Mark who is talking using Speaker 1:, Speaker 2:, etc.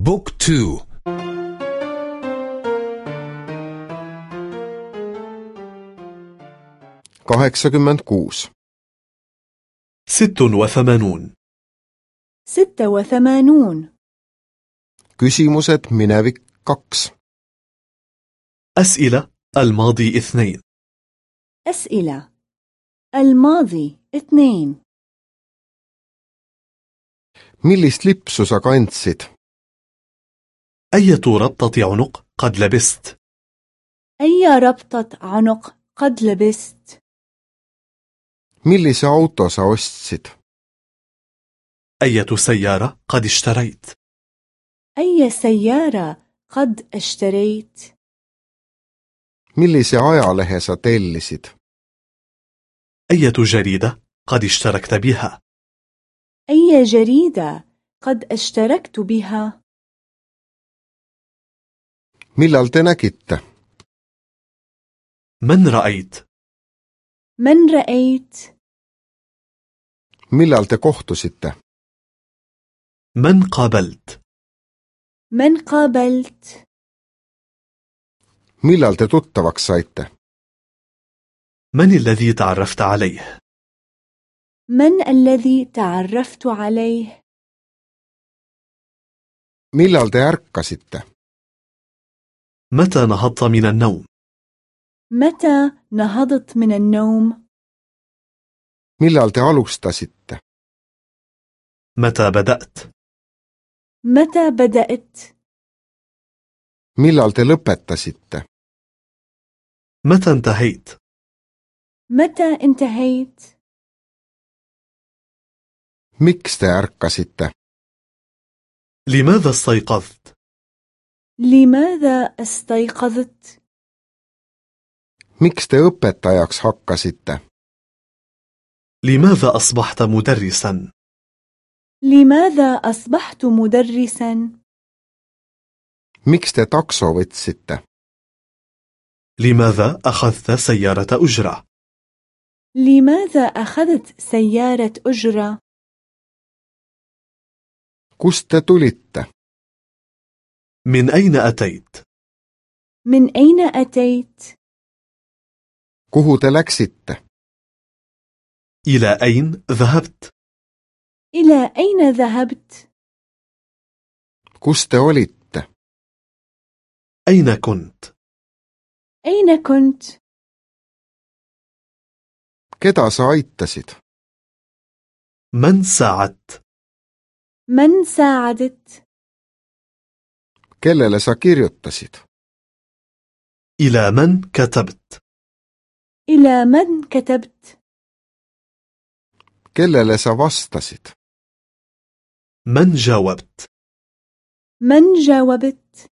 Speaker 1: بوك تو
Speaker 2: kaheksakümmend kuus
Speaker 3: ست وثمانون
Speaker 4: ستة وثمانون
Speaker 2: küsimused minevik kaks
Speaker 3: أسئلة الماضي اثنين
Speaker 4: أسئلة الماضي اثنين
Speaker 2: millist lipsu sa kandsid
Speaker 3: أية ربطة عنق قد لبست؟
Speaker 4: أي ربطة عنق قد لبست؟
Speaker 2: Millise auto sa ostsid
Speaker 3: أية سيارة قد اشتريت؟
Speaker 4: أي سيارة قد اشتريت؟
Speaker 2: Millise ajalehe sa tellisid
Speaker 3: أية جريدة قد اشتركت بها؟
Speaker 4: أي جريدة قد اشتركت بها؟
Speaker 2: Millal te nägite
Speaker 3: من رأيت
Speaker 4: من رأيت
Speaker 2: millal te kohtusite
Speaker 3: من قابلت
Speaker 4: من قابلت
Speaker 2: millal te tuttavaks saite
Speaker 3: من الذي تعرفت عليه
Speaker 4: من الذي تعرفت عليه
Speaker 2: millal te ärkasite
Speaker 3: متى نهضت من النوم؟
Speaker 4: متى نهضت من النوم؟
Speaker 2: Millal te alustasite?
Speaker 3: متى بدأت؟
Speaker 4: متى بدأت؟
Speaker 2: Millal te lõpetasite?
Speaker 3: متى انتهيت؟
Speaker 4: متى انتهيت؟
Speaker 2: Miks te ärkasite?
Speaker 3: لماذا استيقظت؟
Speaker 4: لماذا استيقظت
Speaker 2: miks te õpetajaks hakkasite?
Speaker 3: لماذا أصبحت مدرسا
Speaker 4: لماذا أصبحت مدرسا
Speaker 2: miks te takso võtsite?
Speaker 3: لماذا أخذت سيارة أجرة
Speaker 4: لماذا أخذت سيارة أجرة
Speaker 2: kust te tulite?
Speaker 3: من أين أتيت؟
Speaker 4: من أين أتيت؟
Speaker 2: kuhu te läksite
Speaker 3: إلى أين ذهبت؟
Speaker 4: إلى أين ذهبت؟
Speaker 2: te olite
Speaker 3: أين كنت؟
Speaker 4: أين كنت؟
Speaker 2: sa aitasid
Speaker 3: من ساعدت؟
Speaker 4: من ساعدت؟
Speaker 2: Kellele sa kirjutasid
Speaker 3: إلى من كتبت
Speaker 4: إلى من كتبت
Speaker 2: kellele sa vastasid
Speaker 3: من جاوبت
Speaker 4: من جاوبت